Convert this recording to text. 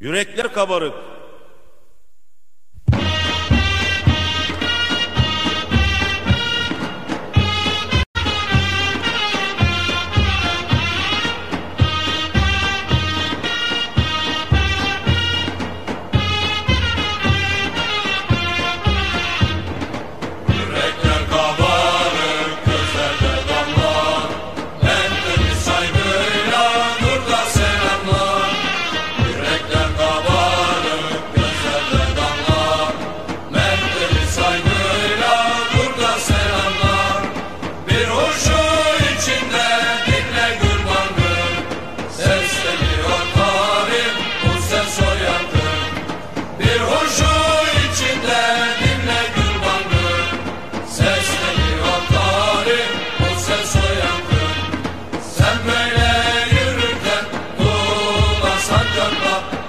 Yürekler kabarık. Allah, Allah.